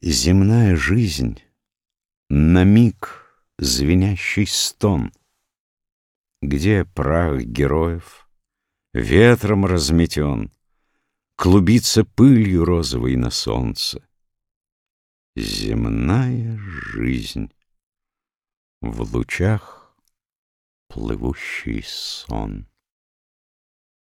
Земная жизнь — на миг звенящий стон. Где прах героев, ветром разметен, Клубится пылью розовой на солнце. Земная жизнь в лучах плывущий сон.